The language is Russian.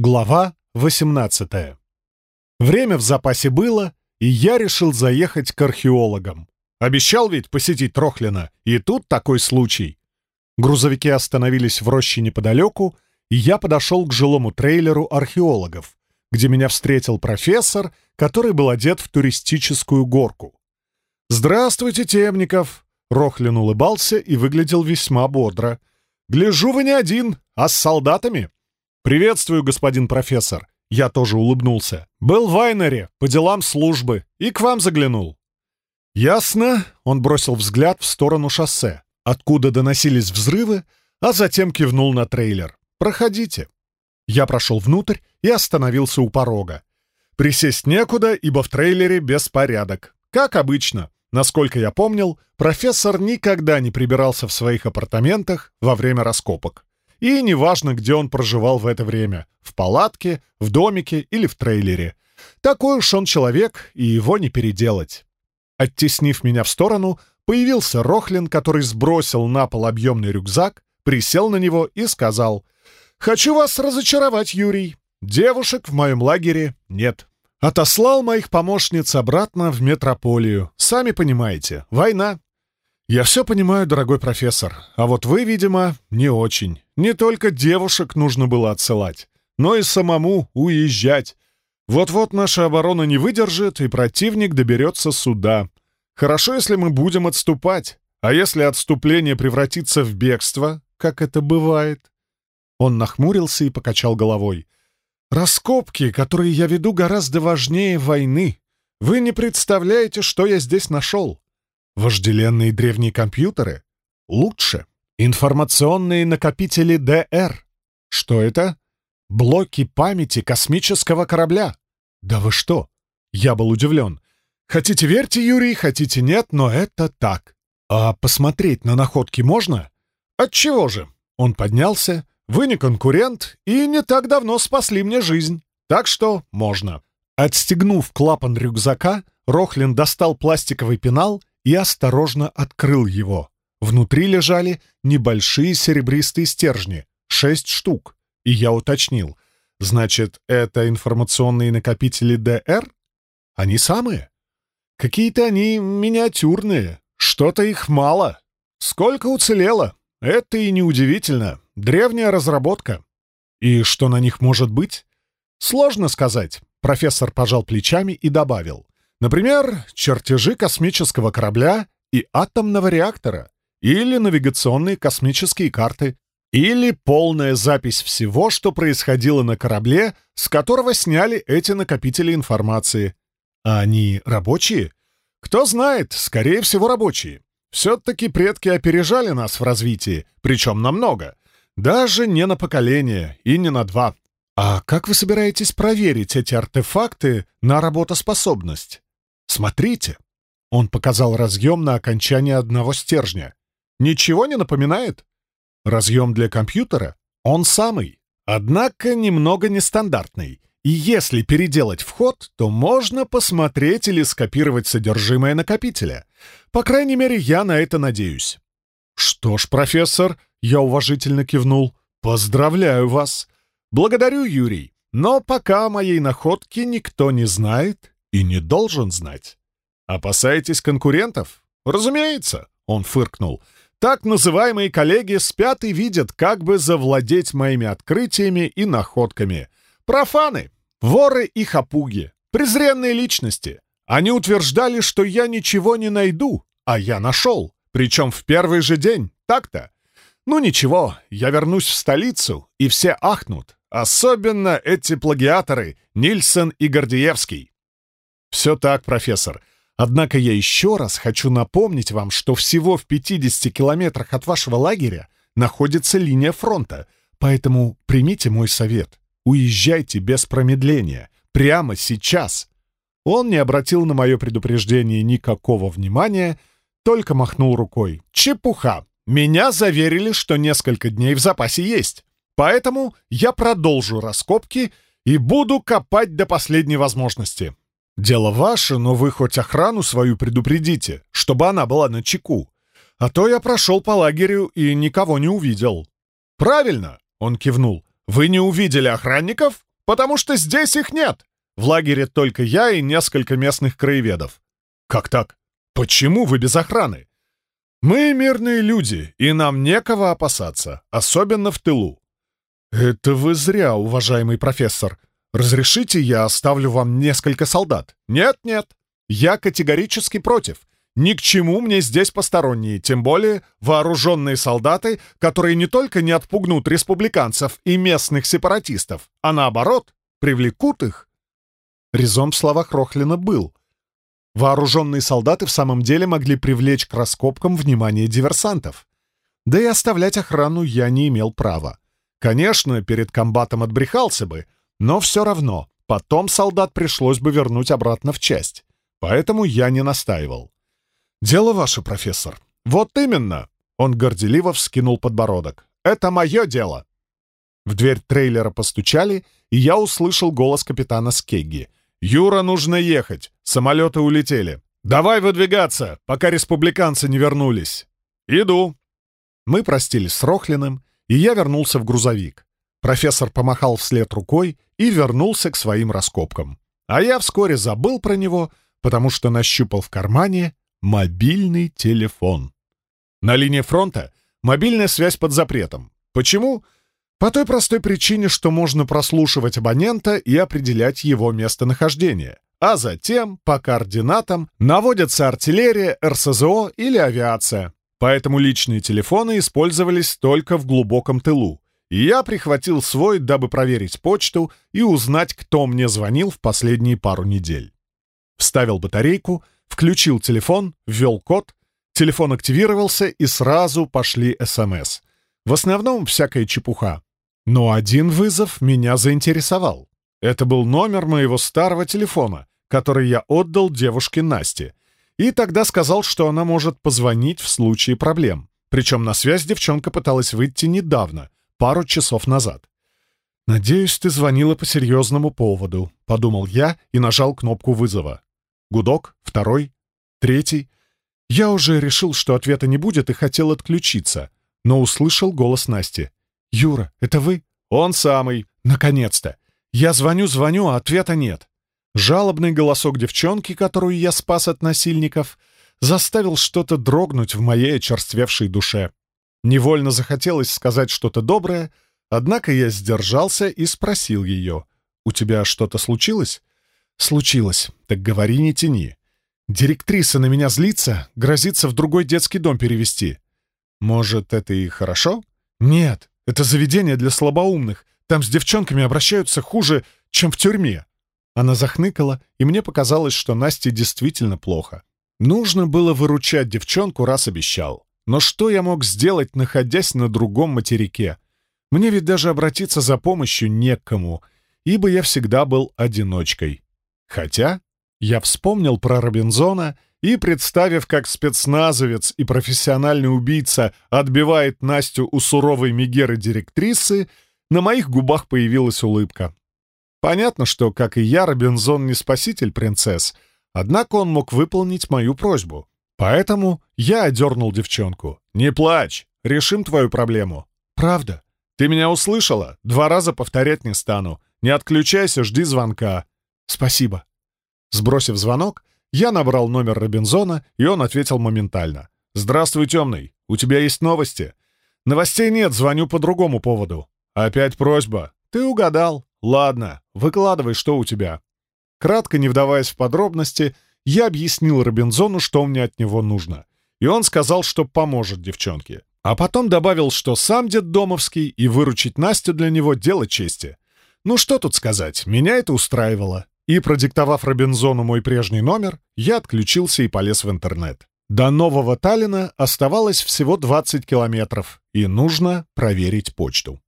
Глава 18 Время в запасе было, и я решил заехать к археологам. Обещал ведь посетить Трохлина, и тут такой случай. Грузовики остановились в роще неподалеку, и я подошел к жилому трейлеру археологов, где меня встретил профессор, который был одет в туристическую горку. «Здравствуйте, Темников!» Рохлин улыбался и выглядел весьма бодро. «Гляжу, вы не один, а с солдатами!» «Приветствую, господин профессор!» Я тоже улыбнулся. «Был в Айнере, по делам службы, и к вам заглянул». «Ясно», — он бросил взгляд в сторону шоссе, откуда доносились взрывы, а затем кивнул на трейлер. «Проходите». Я прошел внутрь и остановился у порога. Присесть некуда, ибо в трейлере беспорядок. Как обычно. Насколько я помнил, профессор никогда не прибирался в своих апартаментах во время раскопок. И неважно, где он проживал в это время — в палатке, в домике или в трейлере. Такой уж он человек, и его не переделать. Оттеснив меня в сторону, появился Рохлин, который сбросил на пол объемный рюкзак, присел на него и сказал «Хочу вас разочаровать, Юрий. Девушек в моем лагере нет». Отослал моих помощниц обратно в метрополию. Сами понимаете, война. «Я все понимаю, дорогой профессор, а вот вы, видимо, не очень. Не только девушек нужно было отсылать, но и самому уезжать. Вот-вот наша оборона не выдержит, и противник доберется сюда. Хорошо, если мы будем отступать, а если отступление превратится в бегство, как это бывает?» Он нахмурился и покачал головой. «Раскопки, которые я веду, гораздо важнее войны. Вы не представляете, что я здесь нашел. Вожделенные древние компьютеры? Лучше. Информационные накопители ДР. Что это? Блоки памяти космического корабля. Да вы что? Я был удивлен. Хотите верьте, Юрий, хотите нет, но это так. А посмотреть на находки можно? Отчего же? Он поднялся. Вы не конкурент и не так давно спасли мне жизнь. Так что можно. Отстегнув клапан рюкзака, Рохлин достал пластиковый пенал и осторожно открыл его. Внутри лежали небольшие серебристые стержни, шесть штук, и я уточнил. Значит, это информационные накопители ДР? Они самые? Какие-то они миниатюрные, что-то их мало. Сколько уцелело? Это и неудивительно. Древняя разработка. И что на них может быть? Сложно сказать. Профессор пожал плечами и добавил. Например, чертежи космического корабля и атомного реактора, или навигационные космические карты, или полная запись всего, что происходило на корабле, с которого сняли эти накопители информации. А они рабочие? Кто знает, скорее всего, рабочие. Все-таки предки опережали нас в развитии, причем намного. Даже не на поколение и не на два. А как вы собираетесь проверить эти артефакты на работоспособность? «Смотрите!» Он показал разъем на окончании одного стержня. «Ничего не напоминает?» «Разъем для компьютера? Он самый, однако немного нестандартный. И если переделать вход, то можно посмотреть или скопировать содержимое накопителя. По крайней мере, я на это надеюсь». «Что ж, профессор», — я уважительно кивнул, — «поздравляю вас». «Благодарю, Юрий, но пока о моей находке никто не знает и не должен знать. Опасаетесь конкурентов? Разумеется, он фыркнул. Так называемые коллеги спят и видят, как бы завладеть моими открытиями и находками. Профаны, воры и хапуги, презренные личности. Они утверждали, что я ничего не найду, а я нашел, причем в первый же день, так-то. Ну ничего, я вернусь в столицу, и все ахнут. Особенно эти плагиаторы Нильсон и Гордеевский. «Все так, профессор. Однако я еще раз хочу напомнить вам, что всего в 50 километрах от вашего лагеря находится линия фронта, поэтому примите мой совет. Уезжайте без промедления. Прямо сейчас». Он не обратил на мое предупреждение никакого внимания, только махнул рукой. «Чепуха! Меня заверили, что несколько дней в запасе есть. Поэтому я продолжу раскопки и буду копать до последней возможности. Дело ваше, но вы хоть охрану свою предупредите, чтобы она была на чеку. А то я прошел по лагерю и никого не увидел». «Правильно!» — он кивнул. «Вы не увидели охранников? Потому что здесь их нет. В лагере только я и несколько местных краеведов. Как так? Почему вы без охраны? Мы мирные люди, и нам некого опасаться, особенно в тылу. Это вы зря, уважаемый профессор. Разрешите, я оставлю вам несколько солдат? Нет-нет, я категорически против. Ни к чему мне здесь посторонние, тем более вооруженные солдаты, которые не только не отпугнут республиканцев и местных сепаратистов, а наоборот, привлекут их. Резон в словах Рохлина был. Вооруженные солдаты в самом деле могли привлечь к раскопкам внимание диверсантов. Да и оставлять охрану я не имел права. Конечно, перед комбатом отбрехался бы, но все равно потом солдат пришлось бы вернуть обратно в часть. Поэтому я не настаивал. «Дело ваше, профессор». «Вот именно!» — он горделиво вскинул подбородок. «Это мое дело!» В дверь трейлера постучали, и я услышал голос капитана Скегги. «Юра, нужно ехать. Самолеты улетели. Давай выдвигаться, пока республиканцы не вернулись». «Иду». Мы простились с Рохлиным, и я вернулся в грузовик. Профессор помахал вслед рукой и вернулся к своим раскопкам. А я вскоре забыл про него, потому что нащупал в кармане Мобильный телефон. На линии фронта мобильная связь под запретом. Почему? По той простой причине, что можно прослушивать абонента и определять его местонахождение. А затем по координатам наводятся артиллерия, РСЗО или авиация. Поэтому личные телефоны использовались только в глубоком тылу. И я прихватил свой, дабы проверить почту и узнать, кто мне звонил в последние пару недель. Вставил батарейку — Включил телефон, ввел код, телефон активировался, и сразу пошли СМС. В основном всякая чепуха. Но один вызов меня заинтересовал. Это был номер моего старого телефона, который я отдал девушке Насте. И тогда сказал, что она может позвонить в случае проблем. Причем на связь девчонка пыталась выйти недавно, пару часов назад. «Надеюсь, ты звонила по серьезному поводу», — подумал я и нажал кнопку вызова. Гудок, второй, третий. Я уже решил, что ответа не будет и хотел отключиться, но услышал голос Насти. «Юра, это вы?» «Он самый. Наконец-то! Я звоню-звоню, а ответа нет». Жалобный голосок девчонки, которую я спас от насильников, заставил что-то дрогнуть в моей очерствевшей душе. Невольно захотелось сказать что-то доброе, однако я сдержался и спросил ее. «У тебя что-то случилось?» «Случилось. Так говори, не тяни. Директриса на меня злится, грозится в другой детский дом перевести. Может, это и хорошо? Нет, это заведение для слабоумных. Там с девчонками обращаются хуже, чем в тюрьме». Она захныкала, и мне показалось, что Насте действительно плохо. Нужно было выручать девчонку, раз обещал. Но что я мог сделать, находясь на другом материке? Мне ведь даже обратиться за помощью некому, ибо я всегда был одиночкой. Хотя я вспомнил про Робинзона и, представив, как спецназовец и профессиональный убийца отбивает Настю у суровой Мегеры-директрисы, на моих губах появилась улыбка. Понятно, что, как и я, Робинзон не спаситель принцесс, однако он мог выполнить мою просьбу. Поэтому я одернул девчонку. «Не плачь, решим твою проблему». «Правда? Ты меня услышала? Два раза повторять не стану. Не отключайся, жди звонка. «Спасибо». Сбросив звонок, я набрал номер Робинзона, и он ответил моментально. «Здравствуй, темный. У тебя есть новости?» «Новостей нет, звоню по другому поводу». «Опять просьба». «Ты угадал. Ладно, выкладывай, что у тебя». Кратко, не вдаваясь в подробности, я объяснил Робинзону, что мне от него нужно. И он сказал, что поможет девчонке. А потом добавил, что сам дед Домовский, и выручить Настю для него — дело чести. Ну что тут сказать, меня это устраивало. И, продиктовав Робинзону мой прежний номер, я отключился и полез в интернет. До Нового Таллина оставалось всего 20 километров, и нужно проверить почту.